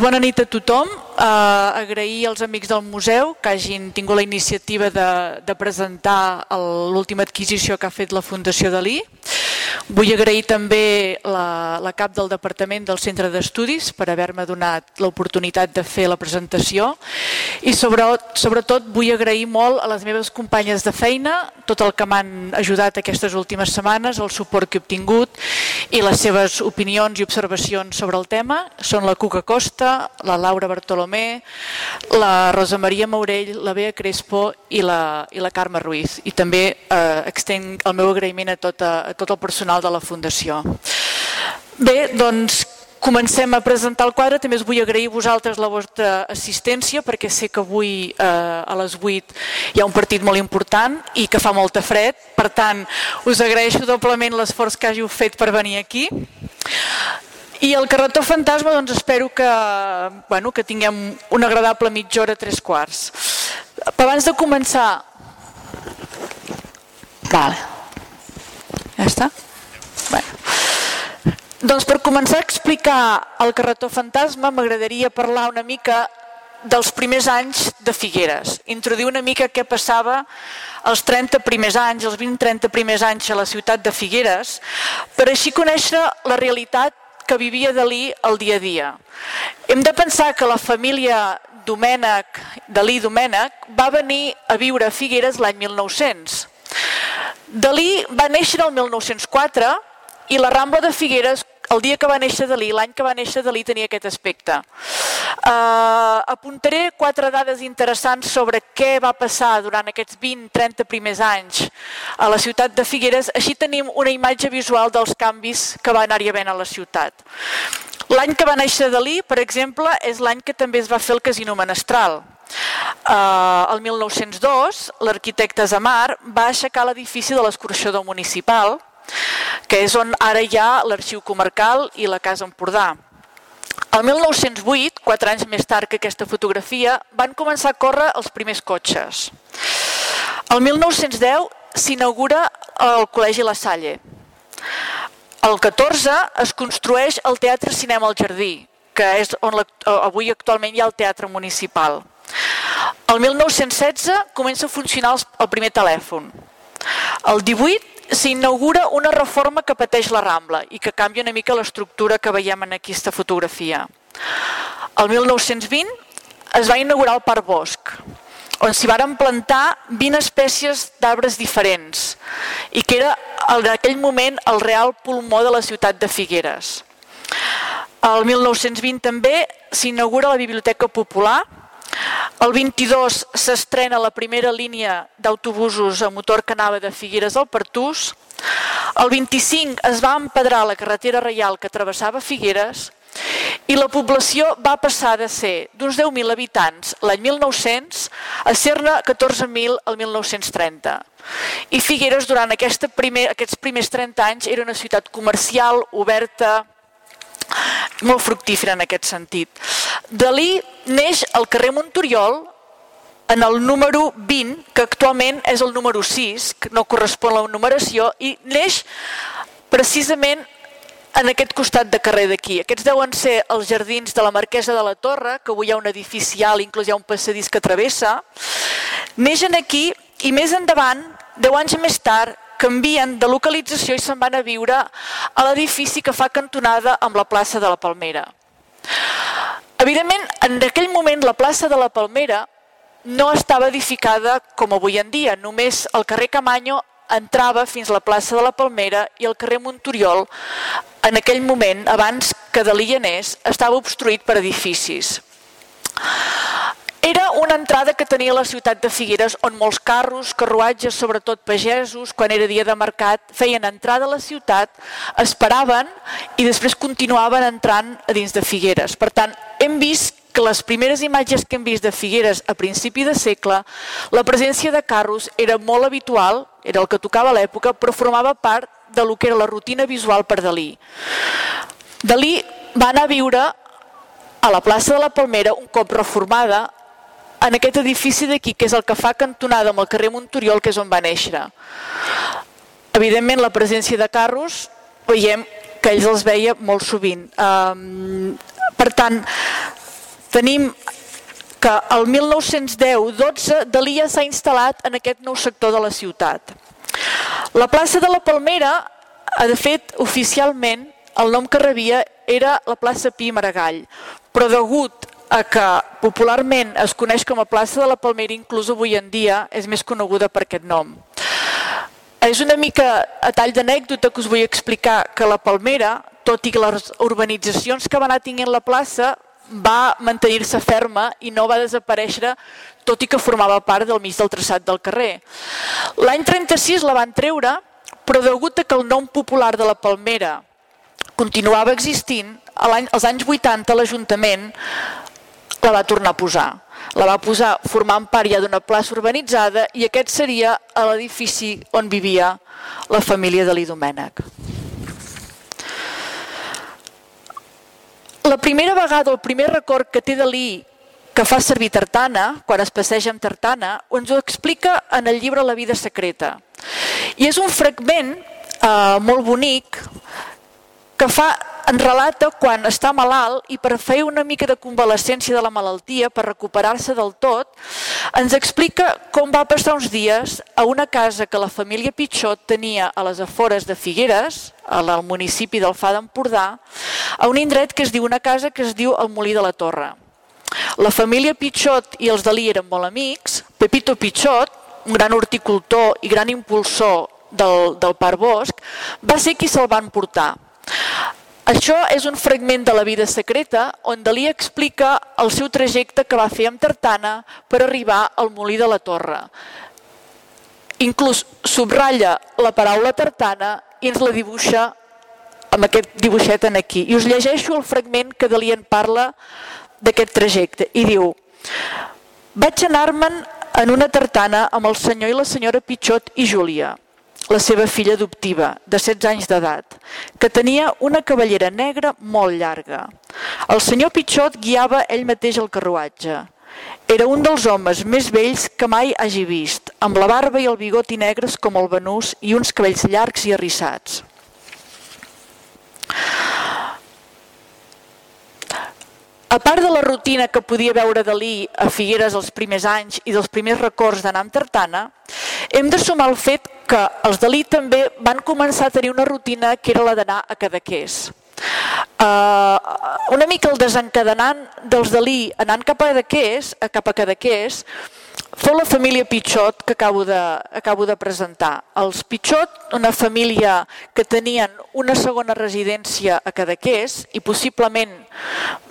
Bona nit a tothom. Uh, agrair als amics del museu que hagin tingut la iniciativa de, de presentar l'última adquisició que ha fet la Fundació Dalí. Vull agrair també la, la cap del Departament del Centre d'Estudis per haver-me donat l'oportunitat de fer la presentació i sobre, sobretot vull agrair molt a les meves companyes de feina tot el que m'han ajudat aquestes últimes setmanes, el suport que he obtingut i les seves opinions i observacions sobre el tema. Són la Cuca Costa, la Laura Bartolomé, la Rosa Maria Maurell, la Bea Crespo i la, i la Carme Ruiz. I també eh, extenc el meu agraïment a tot, a, a tot el personal de la Fundació. Bé, doncs Comencem a presentar el quadre, també us vull agrair a vosaltres la vostra assistència perquè sé que avui eh, a les 8 hi ha un partit molt important i que fa molta fred, per tant us agraeixo doblement l'esforç que hàgiu fet per venir aquí. I el carretó fantasma doncs espero que, bueno, que tinguem una agradable mitja hora, tres quarts. Però abans de començar... Vale. Ja està? Bueno. Doncs per començar a explicar el carretó fantasma m'agradaria parlar una mica dels primers anys de Figueres, introduir una mica què passava els 30 primers anys, els 20-30 primers anys a la ciutat de Figueres, per així conèixer la realitat que vivia Dalí el dia a dia. Hem de pensar que la família Domènec, Dalí Domènec, va venir a viure a Figueres l'any 1900. Dalí va néixer el 1904 i la Rambla de Figueres el dia que va néixer Dalí, l'any que va néixer Dalí tenia aquest aspecte. Uh, apuntaré quatre dades interessants sobre què va passar durant aquests 20-30 primers anys a la ciutat de Figueres, així tenim una imatge visual dels canvis que va anar-hi havent a la ciutat. L'any que va néixer Dalí, per exemple, és l'any que també es va fer el Casino Menestral. Uh, el 1902, l'arquitecte Zamar va aixecar l'edifici de l'escorxador municipal, que és on ara hi ha l'arxiu comarcal i la Casa Empordà. El 1908, quatre anys més tard que aquesta fotografia, van començar a córrer els primers cotxes. El 1910 s'inaugura el Col·legi La Salle. El 14 es construeix el Teatre Cinema al Jardí, que és on avui actualment hi ha el Teatre Municipal. El 1916 comença a funcionar el primer telèfon. El 18 s'inaugura una reforma que pateix la Rambla i que canvia una mica l'estructura que veiem en aquesta fotografia. El 1920 es va inaugurar el Parc Bosc, on s'hi varen plantar 20 espècies d'arbres diferents i que era en aquell moment el real pulmó de la ciutat de Figueres. El 1920 també s'inaugura la Biblioteca Popular, el 22 s'estrena la primera línia d'autobusos a motor que anava de Figueres al Pertús. El 25 es va empedrar la carretera reial que travessava Figueres i la població va passar de ser d'uns 10.000 habitants l'any 1900 a ser-ne 14.000 el 1930. I Figueres durant primer, aquests primers 30 anys era una ciutat comercial, oberta, molt fructífera en aquest sentit. Dalí neix al carrer Montoriol en el número 20, que actualment és el número 6, que no correspon a la numeració, i neix precisament en aquest costat de carrer d'aquí. Aquests deuen ser els jardins de la Marquesa de la Torre, que avui hi ha un edifici alt, inclús hi ha un passadís que travessa. Neixen aquí i més endavant, 10 anys més tard, canvien de localització i se'n van a viure a l'edifici que fa cantonada amb la plaça de la Palmera. Evidentment, en aquell moment la plaça de la Palmera no estava edificada com avui en dia, només el carrer Camanyo entrava fins a la plaça de la Palmera i el carrer Montoriol, en aquell moment, abans que de l'Ianès, estava obstruït per edificis. Era una entrada que tenia la ciutat de Figueres on molts carros, carruatges, sobretot pagesos, quan era dia de mercat, feien entrada a la ciutat, esperaven i després continuaven entrant a dins de Figueres. Per tant, hem vist que les primeres imatges que hem vist de Figueres a principi de segle, la presència de carros era molt habitual, era el que tocava a l'època, però formava part de lo que era la rutina visual per Dalí. Dalí va anar a viure a la plaça de la Palmera un cop reformada en aquest edifici d'aquí, que és el que fa cantonada amb el carrer Montoriol, que és on va néixer. Evidentment, la presència de carros, veiem que ells els veia molt sovint. Um, per tant, tenim que el 1910-12 Dalí ja s'ha instal·lat en aquest nou sector de la ciutat. La plaça de la Palmera, de fet, oficialment, el nom que rebia era la plaça Pi Maragall, però degut que popularment es coneix com a plaça de la Palmera, inclús avui en dia és més coneguda per aquest nom. És una mica a tall d'anècdota que us vull explicar que la Palmera, tot i les urbanitzacions que va anar tinguent la plaça, va mantenir-se ferma i no va desaparèixer tot i que formava part del mig del traçat del carrer. L'any 36 la van treure, però degut a que el nom popular de la Palmera continuava existint, als anys 80 l'Ajuntament la va tornar a posar. La va posar formant part ja d'una plaça urbanitzada i aquest seria l'edifici on vivia la família de l'Idomènec. La primera vegada, el primer record que té Dalí que fa servir tartana, quan es passeja amb tartana, ens ho explica en el llibre La vida secreta. I és un fragment eh, molt bonic que fa en relata quan està malalt i per fer una mica de convalescència de la malaltia, per recuperar-se del tot, ens explica com va passar uns dies a una casa que la família Pitxot tenia a les afores de Figueres, al municipi del Fa d'Empordà, a un indret que es diu una casa que es diu el Molí de la Torre. La família Pitxot i els Dalí eren molt amics. Pepito Pitxot, un gran horticultor i gran impulsor del, del Parc Bosc, va ser qui se'l van portar. Això és un fragment de la vida secreta on Dalí explica el seu trajecte que va fer amb Tartana per arribar al molí de la Torre. Inclús subratlla la paraula Tartana i ens la dibuixa amb aquest dibuixet en aquí. I us llegeixo el fragment que Dalí en parla d'aquest trajecte i diu Vaig anar-me'n en una tartana amb el senyor i la senyora Pitxot i Júlia la seva filla adoptiva, de 16 anys d'edat, que tenia una cavallera negra molt llarga. El senyor Pitxot guiava ell mateix el carruatge. Era un dels homes més vells que mai hagi vist, amb la barba i el bigoti negres com el banús i uns cabells llargs i arrissats. A part de la rutina que podia veure Dalí a Figueres els primers anys i dels primers records d'anar amb tartana, hem de sumar el fet que els Dalí també van començar a tenir una rutina que era la d'anar a Cadaqués. Uh, una mica el desencadenant dels Dalí anant cap a Cadaqués, cap a Cadaqués Fou la família Pitxot que acabo de, acabo de presentar. Els Pitxot, una família que tenien una segona residència a Cadaqués i possiblement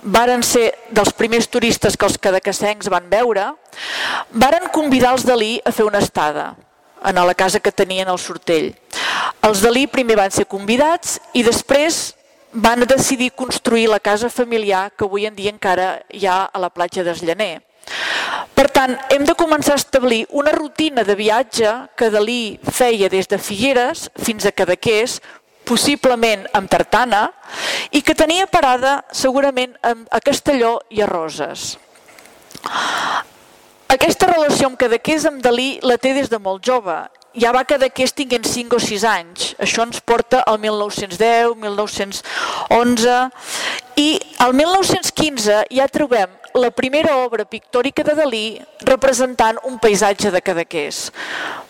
varen ser dels primers turistes que els cadaquessencs van veure, varen convidar els Dalí a fer una estada a la casa que tenien al Sortell. Els Dalí primer van ser convidats i després van decidir construir la casa familiar que avui en dia encara hi ha a la platja d'Eslaner. Per tant, hem de començar a establir una rutina de viatge que Dalí feia des de Figueres fins a Cadaqués, possiblement amb Tartana, i que tenia parada segurament a Castelló i a Roses. Aquesta relació amb Cadaqués amb Dalí la té des de molt jove. Ja va Cadaqués tinguent 5 o 6 anys. Això ens porta al 1910, 1911 i al 1915 ja trobem la primera obra pictòrica de Dalí representant un paisatge de Cadaqués.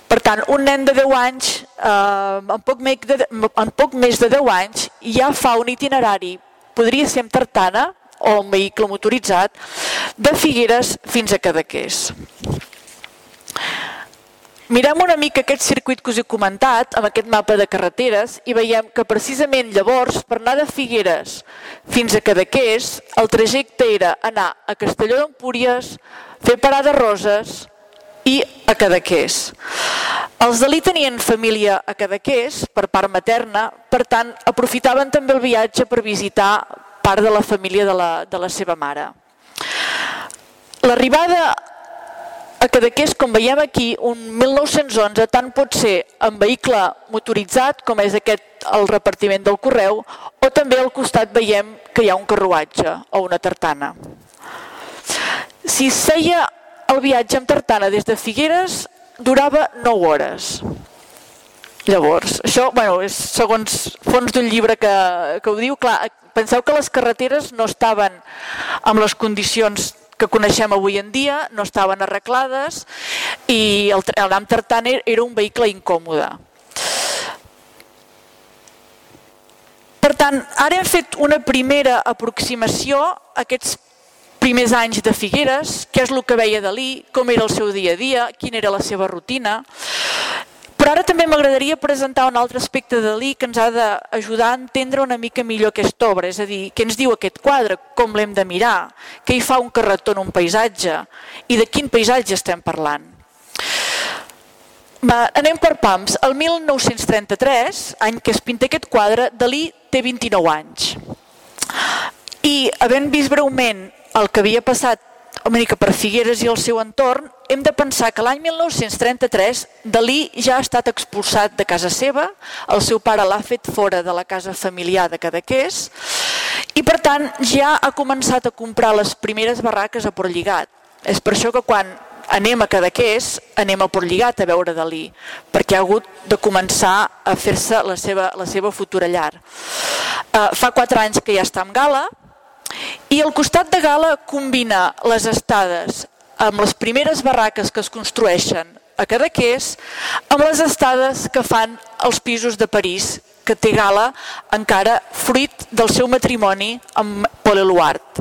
Per tant, un nen de 10 anys, eh, poc de, en poc més de 10 anys, ja fa un itinerari, podria ser amb tartana o un vehicle motoritzat, de Figueres fins a Cadaqués. Mirem una mica aquest circuit que us he comentat, amb aquest mapa de carreteres, i veiem que precisament llavors, per anar de Figueres fins a Cadaqués, el trajecte era anar a Castelló d'Empúries, fer parada Roses i a Cadaqués. Els Dalí tenien família a Cadaqués per part materna, per tant, aprofitaven també el viatge per visitar part de la família de la, de la seva mare. L'arribada a Cadaqués, com veiem aquí, un 1911 tant pot ser en vehicle motoritzat, com és aquest el repartiment del correu, o també al costat veiem que hi ha un carruatge o una tartana. Si es feia el viatge amb tartana des de Figueres, durava 9 hores. Llavors, això bueno, és segons fons d'un llibre que, que ho diu, clar, Penseu que les carreteres no estaven amb les condicions que coneixem avui en dia, no estaven arreglades i el, el Ram Tartan era un vehicle incòmode. Per tant, ara hem fet una primera aproximació a aquests primers anys de Figueres, què és el que veia Dalí, com era el seu dia a dia, quina era la seva rutina. Però ara també m'agradaria presentar un altre aspecte de Dalí que ens ha d'ajudar a entendre una mica millor aquesta obra, és a dir, què ens diu aquest quadre, com l'hem de mirar, què hi fa un carretó en un paisatge i de quin paisatge estem parlant. Va, anem per pams. El 1933, any que es pinta aquest quadre, Dalí té 29 anys. I havent vist breument el que havia passat una mica per Figueres i el seu entorn, hem de pensar que l'any 1933 Dalí ja ha estat expulsat de casa seva, el seu pare l'ha fet fora de la casa familiar de Cadaqués i per tant ja ha començat a comprar les primeres barraques a Portlligat. És per això que quan anem a Cadaqués, anem a Portlligat a veure Dalí, perquè ha hagut de començar a fer-se la, seva, la seva futura llar. Uh, fa quatre anys que ja està en Gala, i al costat de Gala combina les estades amb les primeres barraques que es construeixen a Cadaqués amb les estades que fan els pisos de París que té Gala encara fruit del seu matrimoni amb Paul Eluard.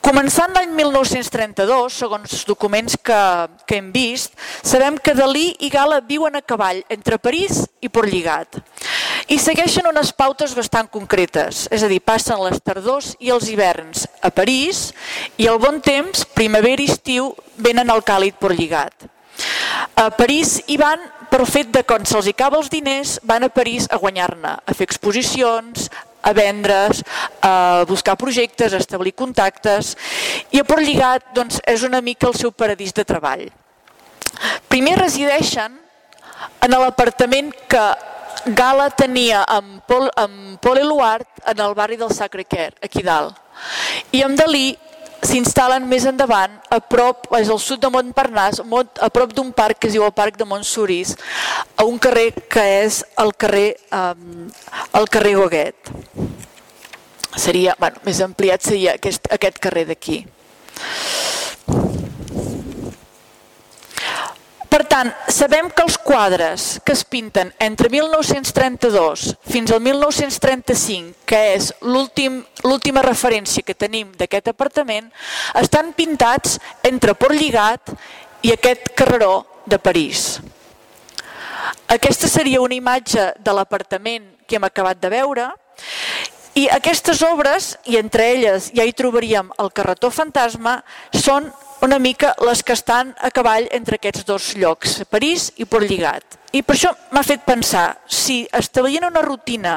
Començant l'any 1932, segons documents que, que hem vist, sabem que Dalí i Gala viuen a cavall entre París i Portlligat i segueixen unes pautes bastant concretes, és a dir, passen les tardors i els hiverns a París i al bon temps, primavera i estiu, venen al càlid Portlligat. A París hi van pel fet de quan se'ls acaba els diners, van a París a guanyar-ne, a fer exposicions, a vendre's, a buscar projectes, a establir contactes i a Port Lligat doncs, és una mica el seu paradís de treball. Primer resideixen en l'apartament que Gala tenia amb Paul, amb Paul Eluard en el barri del Sacre Cœur, aquí dalt. I amb Dalí s'instal·len més endavant, a prop, és al sud de Montparnasse, a prop d'un parc que es diu el Parc de Montsuris, a un carrer que és el carrer, um, el carrer Goguet. Seria, bueno, més ampliat seria aquest, aquest carrer d'aquí. Per tant, sabem que els quadres que es pinten entre 1932 fins al 1935, que és l'última referència que tenim d'aquest apartament, estan pintats entre Port Lligat i aquest carreró de París. Aquesta seria una imatge de l'apartament que hem acabat de veure i aquestes obres, i entre elles ja hi trobaríem el carretó fantasma, són una mica les que estan a cavall entre aquests dos llocs, París i Port Lligat. I per això m'ha fet pensar, si establien una rutina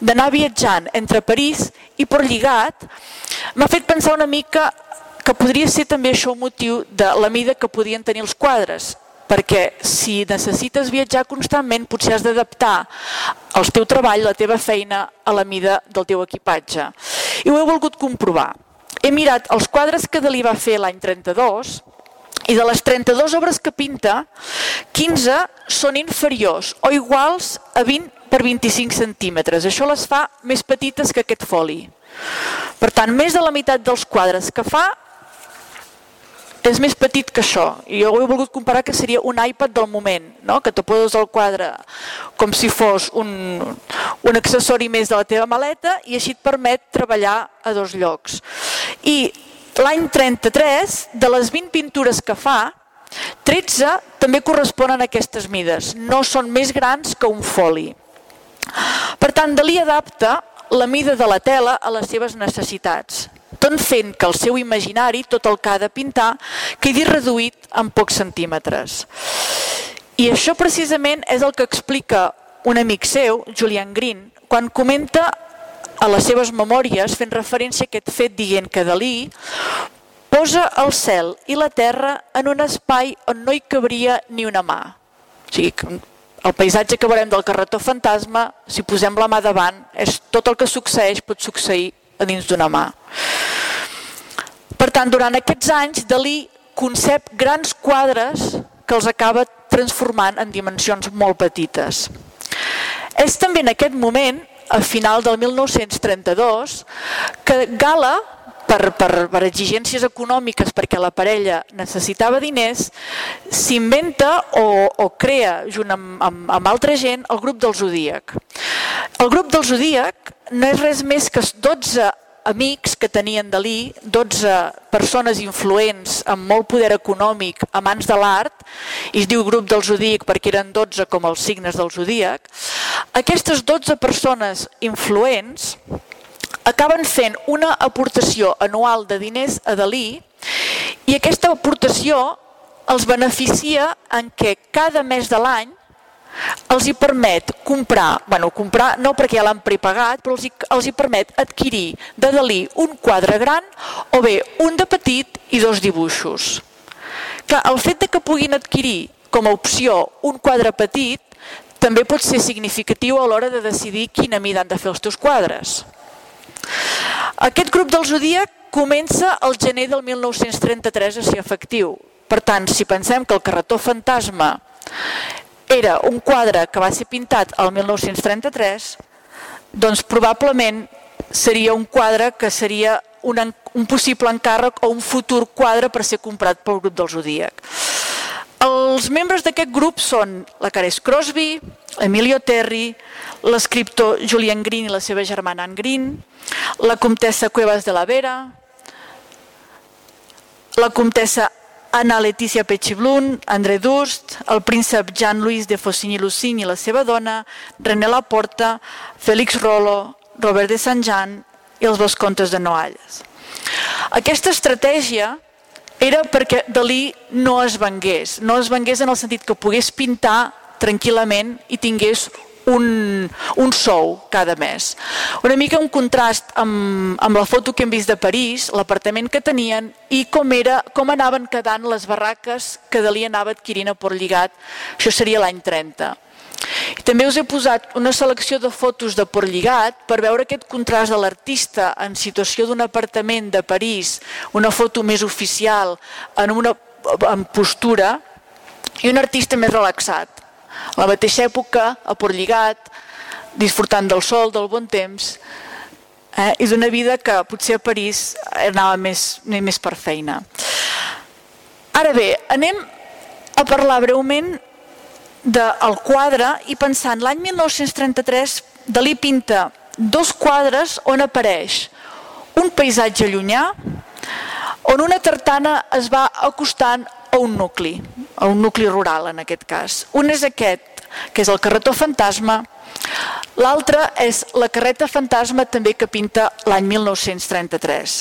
d'anar viatjant entre París i Port Lligat, m'ha fet pensar una mica que podria ser també això un motiu de la mida que podien tenir els quadres, perquè si necessites viatjar constantment potser has d'adaptar el teu treball, la teva feina a la mida del teu equipatge. I ho he volgut comprovar he mirat els quadres que Dalí va fer l'any 32 i de les 32 obres que pinta, 15 són inferiors o iguals a 20 per 25 centímetres. Això les fa més petites que aquest foli. Per tant, més de la meitat dels quadres que fa és més petit que això. I jo ho he volgut comparar que seria un iPad del moment, no? que te poses el quadre com si fos un, un accessori més de la teva maleta i així et permet treballar a dos llocs. I l'any 33, de les 20 pintures que fa, 13 també corresponen a aquestes mides, no són més grans que un foli. Per tant, Dalí adapta la mida de la tela a les seves necessitats tot fent que el seu imaginari, tot el que ha de pintar, quedi reduït en pocs centímetres. I això precisament és el que explica un amic seu, Julian Green, quan comenta a les seves memòries fent referència a aquest fet dient que Dalí posa el cel i la terra en un espai on no hi cabria ni una mà. O sigui, el paisatge que veurem del carretó fantasma, si posem la mà davant, és tot el que succeeix pot succeir a dins d'una mà. Per tant, durant aquests anys, Dalí concep grans quadres que els acaba transformant en dimensions molt petites. És també en aquest moment a final del 1932 que Gala per, per, per exigències econòmiques perquè la parella necessitava diners, s'inventa o, o crea, junt amb, amb, amb altra gent, el grup del Zodíac. El grup del Zodíac no és res més que 12 amics que tenien Dalí, 12 persones influents amb molt poder econòmic, amants de l'art, i es diu grup del Zodíac perquè eren 12 com els signes del Zodíac. Aquestes 12 persones influents acaben fent una aportació anual de diners a Dalí i aquesta aportació els beneficia en què cada mes de l'any els hi permet comprar, bueno, comprar no perquè ja l'han prepagat, però els hi, els hi permet adquirir de Dalí un quadre gran o bé un de petit i dos dibuixos. Clar, el fet de que puguin adquirir com a opció un quadre petit també pot ser significatiu a l'hora de decidir quina mida han de fer els teus quadres. Aquest grup del Zodíac comença el gener del 1933 a ser efectiu. Per tant, si pensem que el carretó fantasma era un quadre que va ser pintat el 1933, doncs probablement seria un quadre que seria un, un possible encàrrec o un futur quadre per ser comprat pel grup del Zodíac. Els membres d'aquest grup són la Cares Crosby, Emilio Terry, l'escriptor Julian Green i la seva germana Anne Green, la comtessa Cuevas de la Vera, la comtessa Anna Letícia Pechiblun, André Durst, el príncep Jean-Louis de Faucigny-Lucin i la seva dona, René Laporta, Félix Rolo, Robert de Sant-Jean i els Vescontes de Noalles. Aquesta estratègia era perquè Dalí no es vengués, no es vengués en el sentit que pogués pintar tranquil·lament i tingués un, un sou cada mes. Una mica un contrast amb, amb la foto que hem vist de París, l'apartament que tenien i com, era, com anaven quedant les barraques que Dalí anava adquirint a Port Lligat. Això seria l'any 30. I també us he posat una selecció de fotos de Port Lligat per veure aquest contrast de l'artista en situació d'un apartament de París, una foto més oficial, en una en postura, i un artista més relaxat a la mateixa època, a Port Lligat, disfrutant del sol, del bon temps, eh, i d'una vida que potser a París anava més, més per feina. Ara bé, anem a parlar breument del quadre i pensant, l'any 1933 Dalí pinta dos quadres on apareix un paisatge llunyà on una tartana es va acostant a un nucli, a un nucli rural en aquest cas. Un és aquest, que és el carretó fantasma, l'altre és la carreta fantasma també que pinta l'any 1933.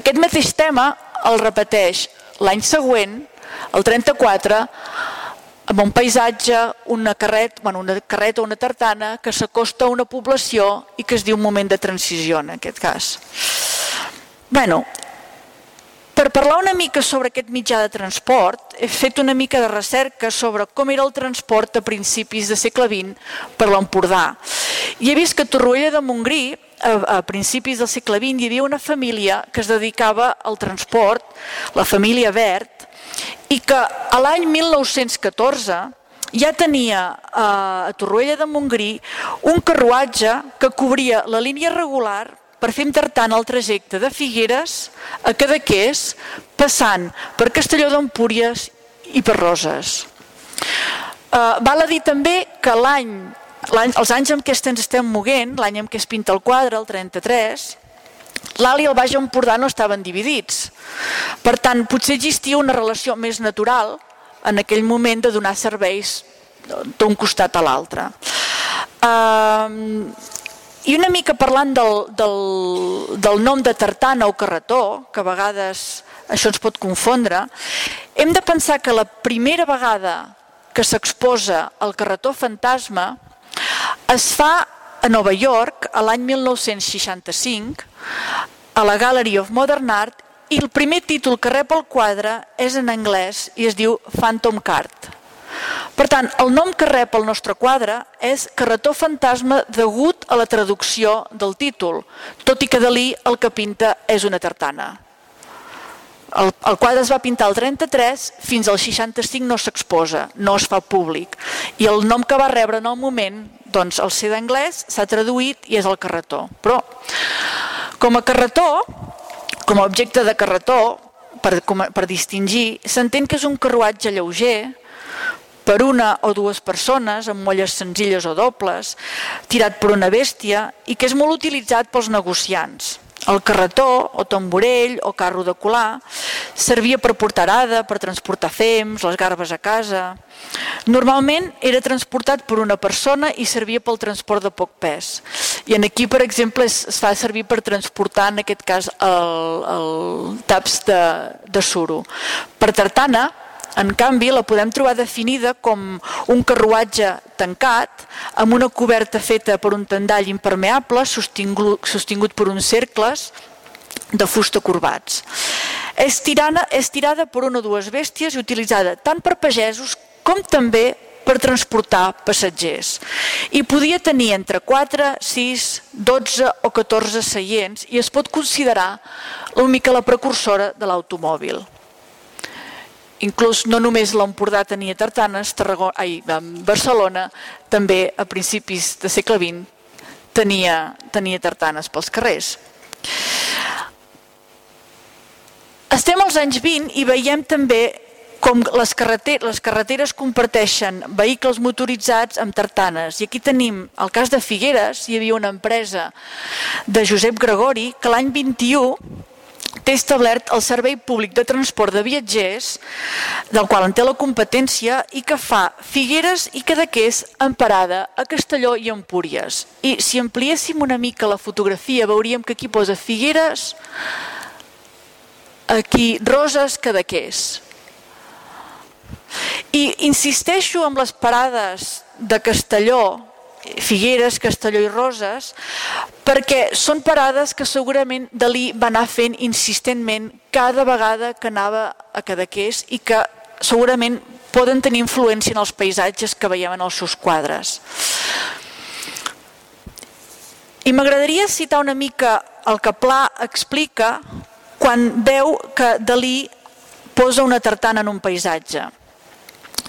Aquest mateix tema el repeteix l'any següent, el 34, amb un paisatge, una carreta, bueno, una carreta o una tartana que s'acosta a una població i que es diu un moment de transició en aquest cas. Bueno, per parlar una mica sobre aquest mitjà de transport, he fet una mica de recerca sobre com era el transport a principis de segle XX per l'Empordà. I he vist que a Torroella de Montgrí, a, principis del segle XX, hi havia una família que es dedicava al transport, la família Verd, i que a l'any 1914 ja tenia a Torroella de Montgrí un carruatge que cobria la línia regular per fer tant el trajecte de Figueres a Cadaqués, passant per Castelló d'Empúries i per Roses. Uh, val a dir també que l'any els anys en què ens estem moguent, l'any en què es pinta el quadre, el 33, l'Alt i el Baix Empordà no estaven dividits. Per tant, potser existia una relació més natural en aquell moment de donar serveis d'un costat a l'altre. Uh, i una mica parlant del, del, del nom de tartana o carretó, que a vegades això ens pot confondre, hem de pensar que la primera vegada que s'exposa el carretó fantasma es fa a Nova York a l'any 1965 a la Gallery of Modern Art i el primer títol que rep el quadre és en anglès i es diu Phantom Card. Per tant, el nom que rep el nostre quadre és Carretó fantasma degut a la traducció del títol, tot i que Dalí el que pinta és una tartana. El, el quadre es va pintar el 33, fins al 65 no s'exposa, no es fa públic. I el nom que va rebre en el moment doncs el C d'anglès s'ha traduït i és el carretó. Però com a carretó, com a objecte de carretó, per, per distingir, s'entén que és un carruatge lleuger, per una o dues persones, amb molles senzilles o dobles, tirat per una bèstia i que és molt utilitzat pels negociants. El carretó, o tamborell, o carro de colar, servia per portar arada, per transportar fems, les garbes a casa. Normalment era transportat per una persona i servia pel transport de poc pes. I en aquí, per exemple, es, es fa servir per transportar, en aquest cas, el, el taps de, de suro. Per tartana, en canvi, la podem trobar definida com un carruatge tancat amb una coberta feta per un tendall impermeable sostingut, sostingut per uns cercles de fusta corbats. És, tirana, és tirada per una o dues bèsties i utilitzada tant per pagesos com també per transportar passatgers. I podia tenir entre 4, 6, 12 o 14 seients i es pot considerar una mica la precursora de l'automòbil. Inclús no només l'Empordà tenia tartanes, Tarragona, ai, Barcelona també a principis de segle XX tenia, tenia tartanes pels carrers. Estem als anys 20 i veiem també com les, carreter les carreteres comparteixen vehicles motoritzats amb tartanes. I aquí tenim el cas de Figueres, hi havia una empresa de Josep Gregori que l'any 21 té establert el Servei Públic de Transport de Viatgers, del qual en té la competència i que fa Figueres i Cadaqués en parada a Castelló i Empúries. I si ampliéssim una mica la fotografia veuríem que aquí posa Figueres, aquí Roses, Cadaqués. I insisteixo amb les parades de Castelló Figueres, Castelló i Roses, perquè són parades que segurament Dalí va anar fent insistentment cada vegada que anava a Cadaqués i que segurament poden tenir influència en els paisatges que veiem en els seus quadres. I m'agradaria citar una mica el que Pla explica quan veu que Dalí posa una tartana en un paisatge.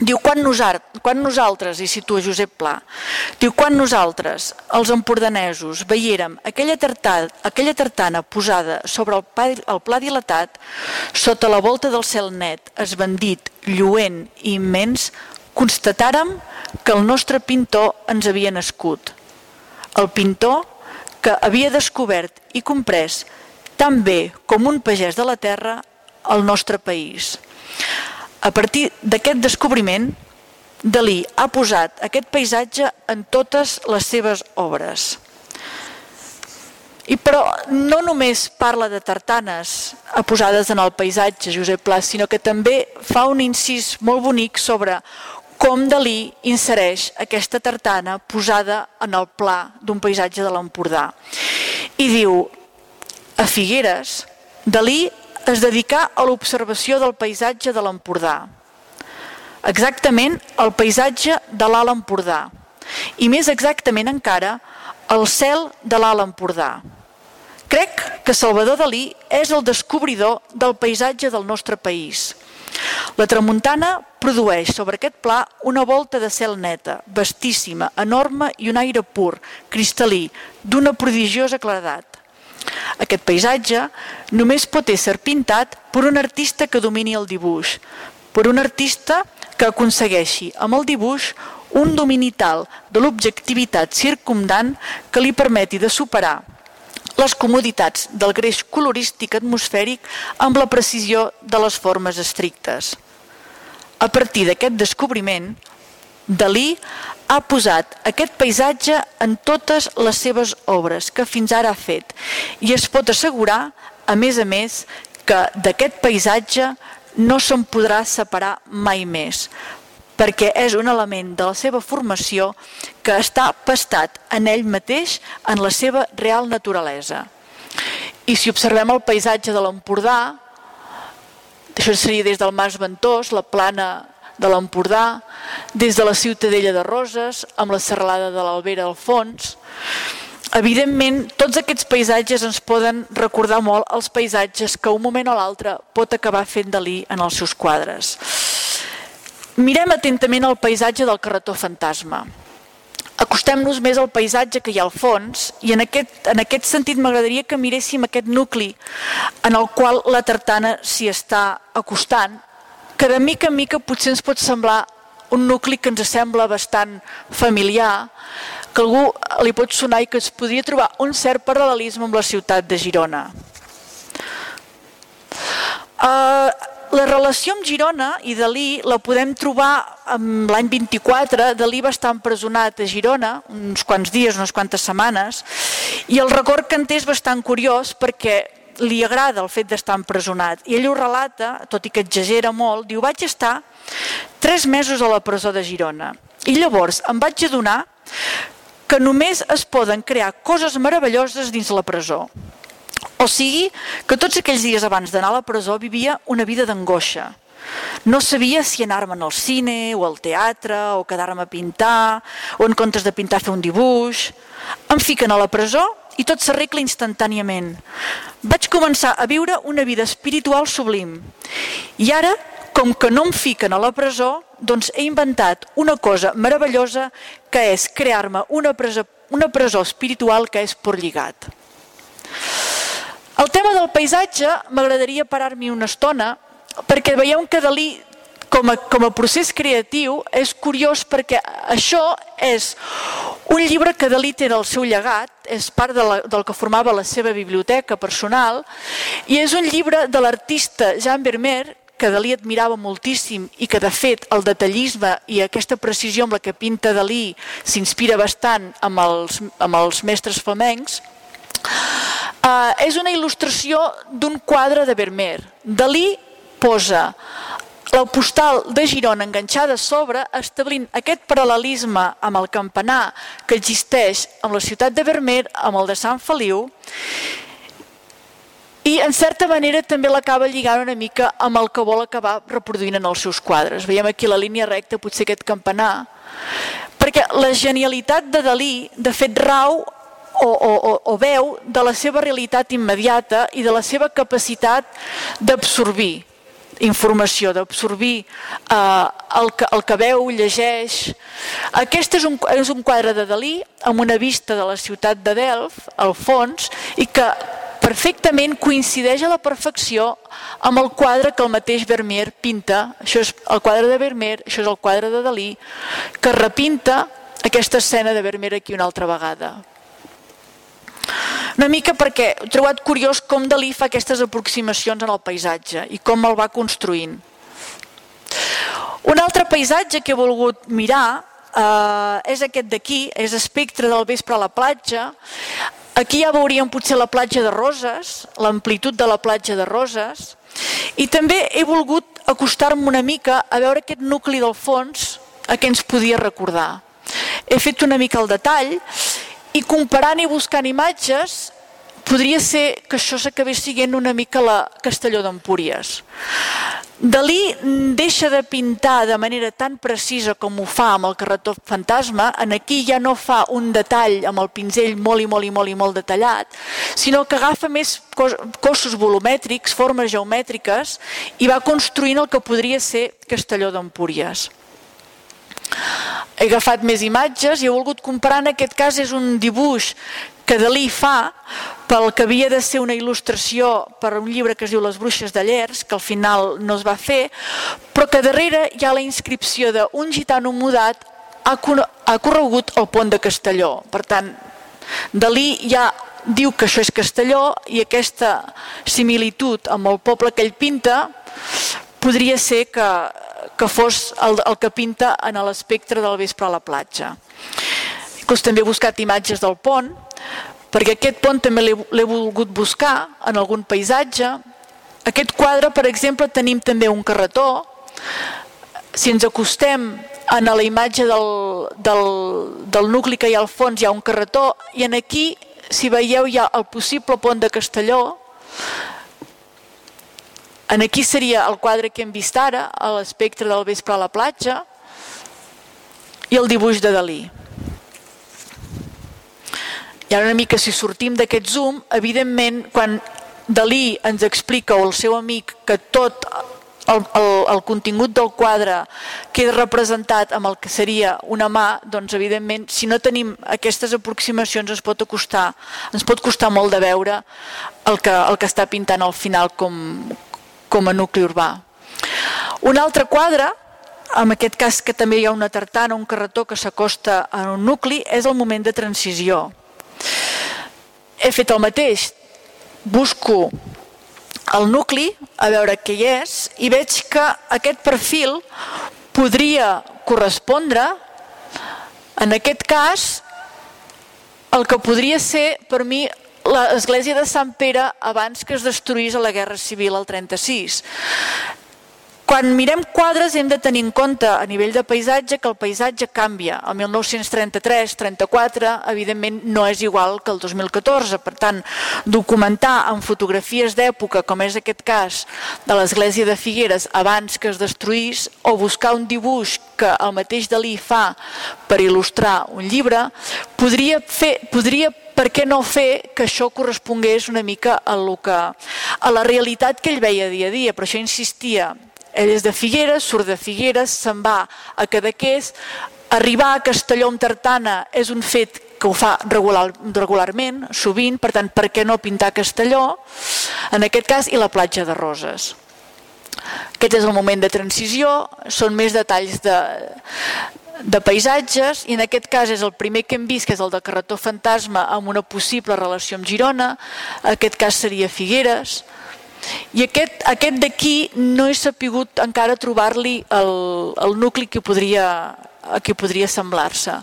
Diu, quan, nosaltres, quan nosaltres, i situa Josep Pla, diu, quan nosaltres, els empordanesos, veiérem aquella, tartada, aquella tartana posada sobre el pla, el pla dilatat, sota la volta del cel net, esbandit, lluent i immens, constatàrem que el nostre pintor ens havia nascut. El pintor que havia descobert i comprès tan bé com un pagès de la terra el nostre país. A partir d'aquest descobriment, Dalí ha posat aquest paisatge en totes les seves obres. I però no només parla de tartanes posades en el paisatge, Josep Pla, sinó que també fa un incís molt bonic sobre com Dalí insereix aquesta tartana posada en el pla d'un paisatge de l'Empordà. I diu, a Figueres, Dalí es dedicà a l'observació del paisatge de l'Empordà. Exactament el paisatge de l'Alt Empordà. I més exactament encara, el cel de l'Alt Empordà. Crec que Salvador Dalí és el descobridor del paisatge del nostre país. La tramuntana produeix sobre aquest pla una volta de cel neta, vastíssima, enorme i un aire pur, cristal·lí, d'una prodigiosa claredat. Aquest paisatge només pot ésser pintat per un artista que domini el dibuix, per un artista que aconsegueixi amb el dibuix un domini tal de l'objectivitat circumdant que li permeti de superar les comoditats del greix colorístic atmosfèric amb la precisió de les formes estrictes. A partir d'aquest descobriment, Dalí ha posat aquest paisatge en totes les seves obres que fins ara ha fet i es pot assegurar, a més a més, que d'aquest paisatge no se'n podrà separar mai més, perquè és un element de la seva formació que està pastat en ell mateix en la seva real naturalesa. I si observem el paisatge de l'Empordà, això seria des del Mas Ventós, la plana de l'Empordà, des de la Ciutadella de Roses, amb la serralada de l'Albera al fons. Evidentment, tots aquests paisatges ens poden recordar molt els paisatges que un moment o l'altre pot acabar fent Dalí en els seus quadres. Mirem atentament el paisatge del carretó fantasma. acostem-nos més al paisatge que hi ha al fons i en aquest, en aquest sentit m'agradaria que miréssim aquest nucli en el qual la tartana s'hi està acostant, que de mica en mica potser ens pot semblar un nucli que ens sembla bastant familiar, que algú li pot sonar i que es podria trobar un cert paral·lelisme amb la ciutat de Girona. Uh, la relació amb Girona i Dalí la podem trobar l'any 24. Dalí va estar empresonat a Girona uns quants dies, unes quantes setmanes, i el record que en té és bastant curiós perquè li agrada el fet d'estar empresonat. I ell ho relata, tot i que exagera molt, diu, vaig estar tres mesos a la presó de Girona. I llavors em vaig adonar que només es poden crear coses meravelloses dins la presó. O sigui, que tots aquells dies abans d'anar a la presó vivia una vida d'angoixa. No sabia si anar-me'n al cine o al teatre o quedar-me a pintar o en comptes de pintar fer un dibuix. Em fiquen a la presó i tot s'arregla instantàniament. Vaig començar a viure una vida espiritual sublim. I ara, com que no em fiquen a la presó, doncs he inventat una cosa meravellosa que és crear-me una una presó espiritual que és por lligat. El tema del paisatge m'agradaria parar-m'hi una estona perquè veieu que Dalí com a, com a procés creatiu és curiós perquè això és un llibre que Dalí té del seu llegat, és part de la, del que formava la seva biblioteca personal i és un llibre de l'artista Jean Vermeer que Dalí admirava moltíssim i que de fet el detallisme i aquesta precisió amb la que pinta Dalí s'inspira bastant amb els, amb els mestres flamencs Uh, és una il·lustració d'un quadre de Vermeer. Dalí posa la postal de Girona enganxada a sobre, establint aquest paral·lelisme amb el campanar que existeix amb la ciutat de Vermeer, amb el de Sant Feliu, i en certa manera també l'acaba lligant una mica amb el que vol acabar reproduint en els seus quadres. Veiem aquí la línia recta, potser aquest campanar, perquè la genialitat de Dalí, de fet, rau o, o, o veu de la seva realitat immediata i de la seva capacitat d'absorbir informació, d'absorbir eh, el, que, el que veu, llegeix. Aquest és un, és un quadre de Dalí amb una vista de la ciutat de Delft, al fons, i que perfectament coincideix a la perfecció amb el quadre que el mateix Vermeer pinta. Això és el quadre de Vermeer, això és el quadre de Dalí, que repinta aquesta escena de Vermeer aquí una altra vegada. Una mica perquè he trobat curiós com Dalí fa aquestes aproximacions en el paisatge i com el va construint. Un altre paisatge que he volgut mirar eh, és aquest d'aquí, és espectre del vespre a la platja. Aquí ja veuríem potser la platja de Roses, l'amplitud de la platja de Roses, i també he volgut acostar-me una mica a veure aquest nucli del fons a què ens podia recordar. He fet una mica el detall i comparant i buscant imatges, podria ser que això s'acabés siguent una mica la Castelló d'Empúries. Dalí deixa de pintar de manera tan precisa com ho fa amb el carretó fantasma, en aquí ja no fa un detall amb el pinzell molt i molt i molt i molt detallat, sinó que agafa més cossos volumètrics, formes geomètriques, i va construint el que podria ser Castelló d'Empúries. He agafat més imatges i he volgut comparar, en aquest cas és un dibuix que Dalí fa pel que havia de ser una il·lustració per un llibre que es diu Les bruixes de Llers, que al final no es va fer, però que darrere hi ha la inscripció d'un gitano mudat ha, ha corregut el pont de Castelló. Per tant, Dalí ja diu que això és Castelló i aquesta similitud amb el poble que ell pinta podria ser que, que fos el, el que pinta en l'espectre del vespre a la platja. Inclús també he buscat imatges del pont, perquè aquest pont també l'he volgut buscar en algun paisatge. Aquest quadre, per exemple, tenim també un carretó. Si ens acostem a la imatge del, del, del nucli que hi ha al fons, hi ha un carretó, i en aquí, si veieu, hi ha el possible pont de Castelló, en aquí seria el quadre que hem vist ara, a l'espectre del vespre a la platja, i el dibuix de Dalí. I ara una mica si sortim d'aquest zoom, evidentment, quan Dalí ens explica, o el seu amic, que tot el, el, el contingut del quadre queda representat amb el que seria una mà, doncs evidentment si no tenim aquestes aproximacions ens pot acostar, ens pot costar molt de veure el que, el que està pintant al final com, com a nucli urbà. Un altre quadre, en aquest cas que també hi ha una tartana, un carretó que s'acosta a un nucli, és el moment de transició. He fet el mateix, busco el nucli a veure què hi és i veig que aquest perfil podria correspondre en aquest cas el que podria ser per mi l'església de Sant Pere abans que es destruís a la Guerra Civil al 36 quan mirem quadres hem de tenir en compte a nivell de paisatge que el paisatge canvia. El 1933-34 evidentment no és igual que el 2014, per tant documentar en fotografies d'època com és aquest cas de l'església de Figueres abans que es destruís o buscar un dibuix que el mateix Dalí fa per il·lustrar un llibre podria, fer, podria per què no fer que això correspongués una mica a, lo que, a la realitat que ell veia dia a dia, però això insistia. Ell és de Figueres, surt de Figueres, se'n va a Cadaqués, arribar a Castelló amb tartana és un fet que ho fa regular, regularment, sovint, per tant, per què no pintar Castelló, en aquest cas, i la platja de Roses. Aquest és el moment de transició, són més detalls de, de paisatges i en aquest cas és el primer que hem vist que és el de Carretó Fantasma amb una possible relació amb Girona, aquest cas seria Figueres, i aquest, aquest d'aquí no he sapigut encara trobar-li el, el nucli que podria, que podria semblar-se.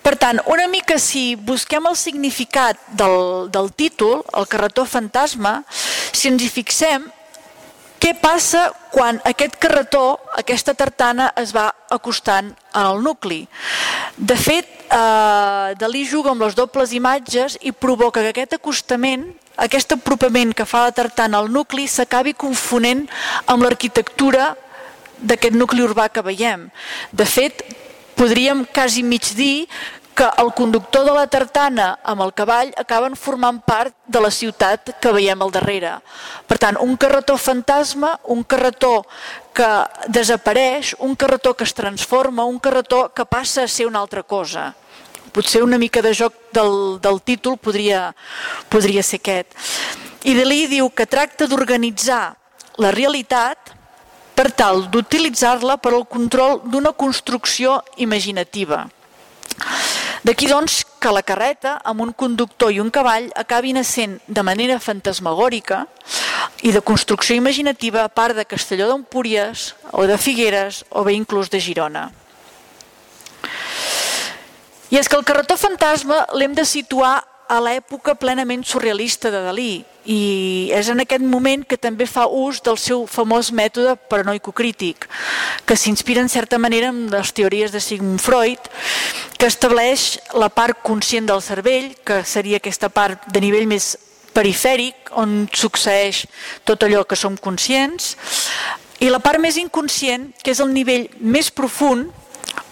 Per tant, una mica si busquem el significat del, del títol, el carretó fantasma, si ens hi fixem, què passa quan aquest carretó, aquesta tartana, es va acostant al nucli? De fet, eh, Dalí juga amb les dobles imatges i provoca que aquest acostament, aquest apropament que fa la tartana al nucli s'acabi confonent amb l'arquitectura d'aquest nucli urbà que veiem. De fet, podríem quasi mig dir que el conductor de la tartana amb el cavall acaben formant part de la ciutat que veiem al darrere. Per tant, un carretó fantasma, un carretó que desapareix, un carretó que es transforma, un carretó que passa a ser una altra cosa. Potser una mica de joc del, del títol podria, podria ser aquest. I Dalí diu que tracta d'organitzar la realitat per tal d'utilitzar-la per al control d'una construcció imaginativa. D'aquí doncs que la carreta amb un conductor i un cavall acabin sent de manera fantasmagòrica i de construcció imaginativa a part de Castelló d'Empúries o de Figueres o bé inclús de Girona. I és que el carretó fantasma l'hem de situar a l'època plenament surrealista de Dalí. I és en aquest moment que també fa ús del seu famós mètode paranoico-crític que s'inspira en certa manera en les teories de Sigmund Freud que estableix la part conscient del cervell que seria aquesta part de nivell més perifèric on succeeix tot allò que som conscients i la part més inconscient que és el nivell més profund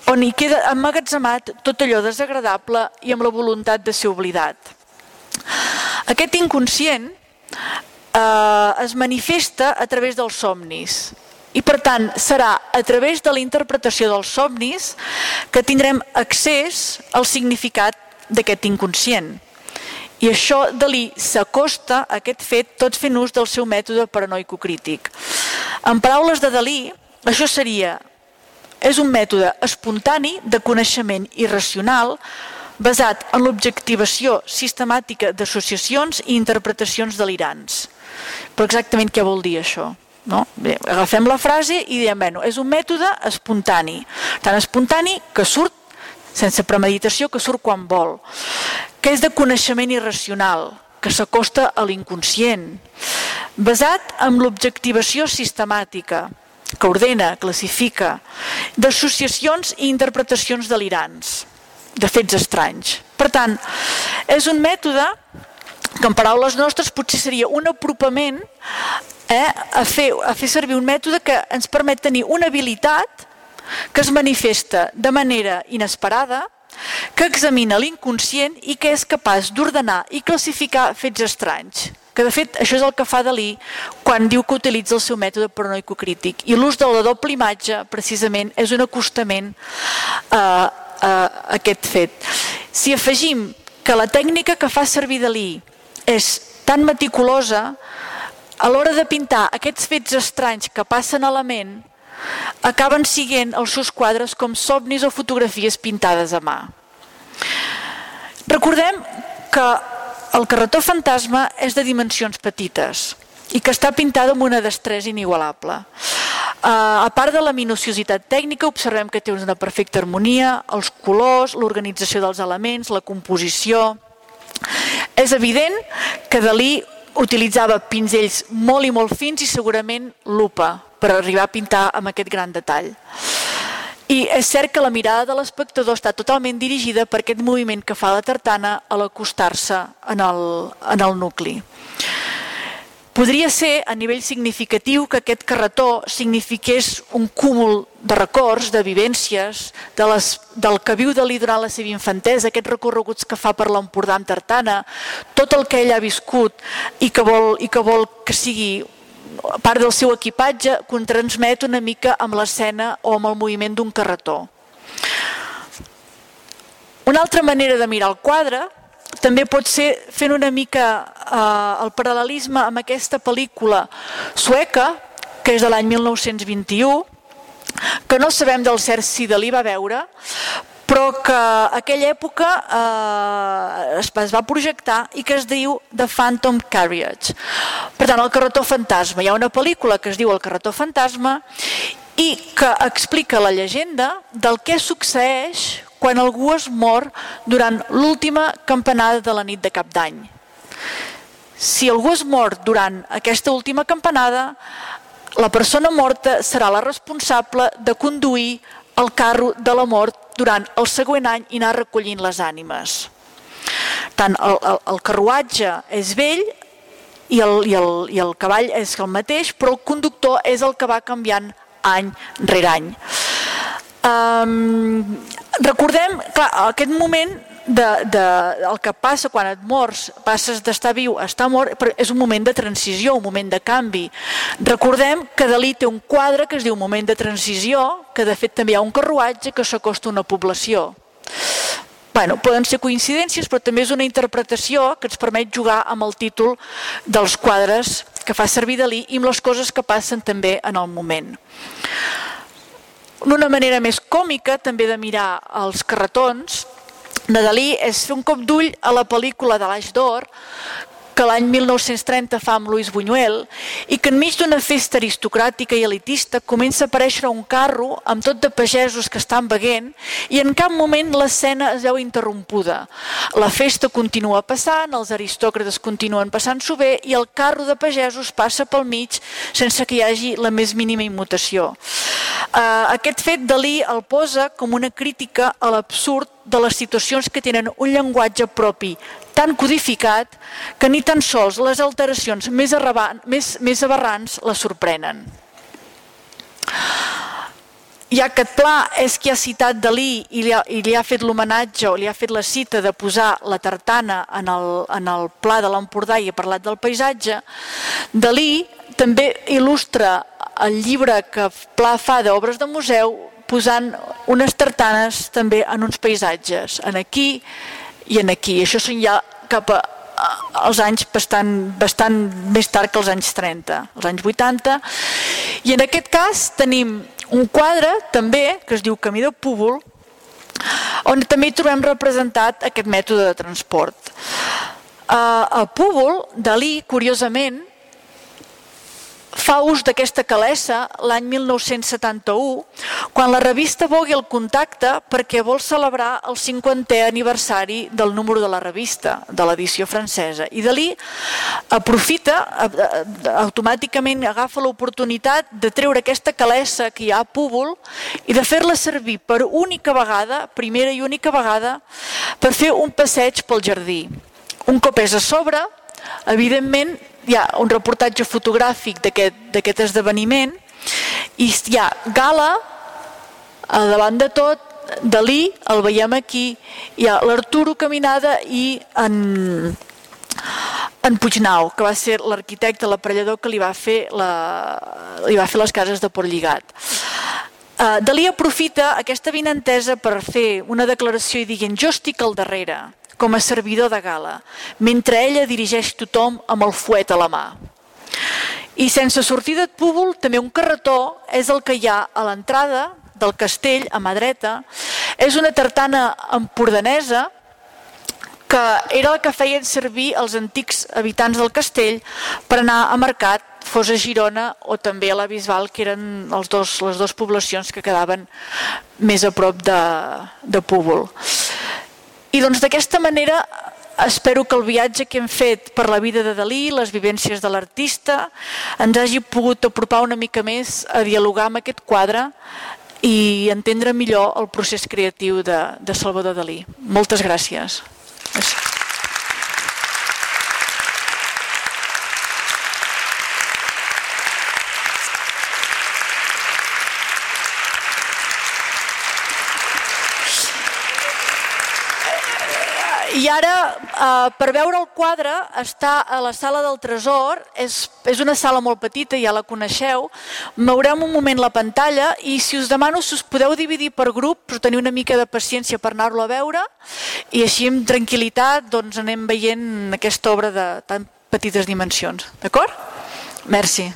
on hi queda emmagatzemat tot allò desagradable i amb la voluntat de ser oblidat. Aquest inconscient eh, es manifesta a través dels somnis i per tant serà a través de la interpretació dels somnis que tindrem accés al significat d'aquest inconscient. I això Dalí s'acosta a aquest fet tot fent ús del seu mètode paranoico-crític. En paraules de Dalí, això seria és un mètode espontani de coneixement irracional basat en l'objectivació sistemàtica d'associacions i interpretacions delirants. Però exactament què vol dir això? No? Bé, agafem la frase i diem, bueno, és un mètode espontani, tan espontani que surt sense premeditació, que surt quan vol, que és de coneixement irracional, que s'acosta a l'inconscient, basat en l'objectivació sistemàtica, que ordena, classifica, d'associacions i interpretacions delirants, de fets estranys. Per tant, és un mètode que en paraules nostres potser seria un apropament eh, a, fer, a fer servir un mètode que ens permet tenir una habilitat que es manifesta de manera inesperada que examina l'inconscient i que és capaç d'ordenar i classificar fets estranys. Que de fet això és el que fa Dalí quan diu que utilitza el seu mètode paranoicocrític. I l'ús de la doble imatge precisament és un acostament a, a aquest fet. Si afegim que la tècnica que fa servir Dalí és tan meticulosa, a l'hora de pintar aquests fets estranys que passen a la ment, acaben siguent els seus quadres com somnis o fotografies pintades a mà. Recordem que el carretó fantasma és de dimensions petites i que està pintada amb una destresa inigualable. Uh, a part de la minuciositat tècnica, observem que té una perfecta harmonia, els colors, l'organització dels elements, la composició... És evident que Dalí utilitzava pinzells molt i molt fins i segurament lupa per arribar a pintar amb aquest gran detall. I és cert que la mirada de l'espectador està totalment dirigida per aquest moviment que fa la tartana a l'acostar-se en, el, en el nucli. Podria ser, a nivell significatiu, que aquest carretó signifiqués un cúmul de records, de vivències, de les, del que viu de li durant la seva infantesa, aquests recorreguts que fa per l'Empordà amb Tartana, tot el que ell ha viscut i que vol, i que, vol que sigui part del seu equipatge, que transmet una mica amb l'escena o amb el moviment d'un carretó. Una altra manera de mirar el quadre també pot ser fent una mica eh, el paral·lelisme amb aquesta pel·lícula sueca, que és de l'any 1921, que no sabem del cert si Dalí va veure, però que aquella època eh, es va projectar i que es diu The Phantom Carriage. Per tant, el carretó fantasma. Hi ha una pel·lícula que es diu El carretó fantasma i que explica la llegenda del que succeeix quan algú es mor durant l'última campanada de la nit de cap d'any. Si algú es mor durant aquesta última campanada, la persona morta serà la responsable de conduir el carro de la mort durant el següent any i anar recollint les ànimes. Tant el, el, el carruatge és vell i el, i, el, i el cavall és el mateix, però el conductor és el que va canviant any rere any. Um, recordem, clar, aquest moment de, de, el que passa quan et mors, passes d'estar viu a estar mort, però és un moment de transició, un moment de canvi. Recordem que Dalí té un quadre que es diu moment de transició, que de fet també hi ha un carruatge que s'acosta a una població. Bueno, poden ser coincidències, però també és una interpretació que ens permet jugar amb el títol dels quadres que fa servir Dalí i amb les coses que passen també en el moment. Una manera més còmica també de mirar els carretons de Dalí és fer un cop d'ull a la pel·lícula de l'Aix d'Or que l'any 1930 fa amb Luis Buñuel i que enmig d'una festa aristocràtica i elitista comença a aparèixer un carro amb tot de pagesos que estan veient i en cap moment l'escena es veu interrompuda. La festa continua passant, els aristòcrates continuen passant-s'ho bé i el carro de pagesos passa pel mig sense que hi hagi la més mínima immutació. Uh, aquest fet Dalí el posa com una crítica a l'absurd de les situacions que tenen un llenguatge propi tan codificat que ni tan sols les alteracions més, arrabant, més, més aberrants la sorprenen. Ja que pla és qui ha citat Dalí i li ha, i li ha fet l'homenatge o li ha fet la cita de posar la tartana en el, en el pla de l'Empordà i ha parlat del paisatge, Dalí també il·lustra el llibre que Pla fa d'obres de museu posant unes tartanes també en uns paisatges, en aquí i en aquí. Això són ja cap a, als anys bastant, bastant més tard que els anys 30, els anys 80. I en aquest cas tenim un quadre també que es diu Camí de Púbol, on també hi trobem representat aquest mètode de transport. A Púbol, Dalí, curiosament, fa ús d'aquesta calessa l'any 1971, quan la revista Vogue el contacta perquè vol celebrar el 50è aniversari del número de la revista, de l'edició francesa. I Dalí aprofita, automàticament agafa l'oportunitat de treure aquesta calessa que hi ha a Púbol i de fer-la servir per única vegada, primera i única vegada, per fer un passeig pel jardí. Un cop és a sobre, evidentment hi ha un reportatge fotogràfic d'aquest esdeveniment i hi ha Gala, a davant de tot, Dalí, el veiem aquí, hi ha l'Arturo Caminada i en, en Puignau, que va ser l'arquitecte, l'aparellador que li va, fer la, li va fer les cases de Portlligat. Uh, Dalí aprofita aquesta vinentesa per fer una declaració i dient jo estic al darrere, com a servidor de gala, mentre ella dirigeix tothom amb el fuet a la mà. I sense sortida de púbol, també un carretó és el que hi ha a l'entrada del castell, a mà dreta. És una tartana empordanesa que era el que feien servir els antics habitants del castell per anar a mercat, fos a Girona o també a la Bisbal, que eren els dos, les dues poblacions que quedaven més a prop de, de Púbol. I doncs d'aquesta manera Espero que el viatge que hem fet per la vida de Dalí, les vivències de l'artista, ens hagi pogut apropar una mica més a dialogar amb aquest quadre i entendre millor el procés creatiu de, de Salvador Dalí. Moltes gràcies. gràcies. Ara, eh, per veure el quadre, està a la sala del Tresor, és, és una sala molt petita, ja la coneixeu, mourem un moment la pantalla i si us demano si us podeu dividir per grup, però tenir una mica de paciència per anar-lo a veure i així amb tranquil·litat doncs anem veient aquesta obra de tan petites dimensions. D'acord? Merci.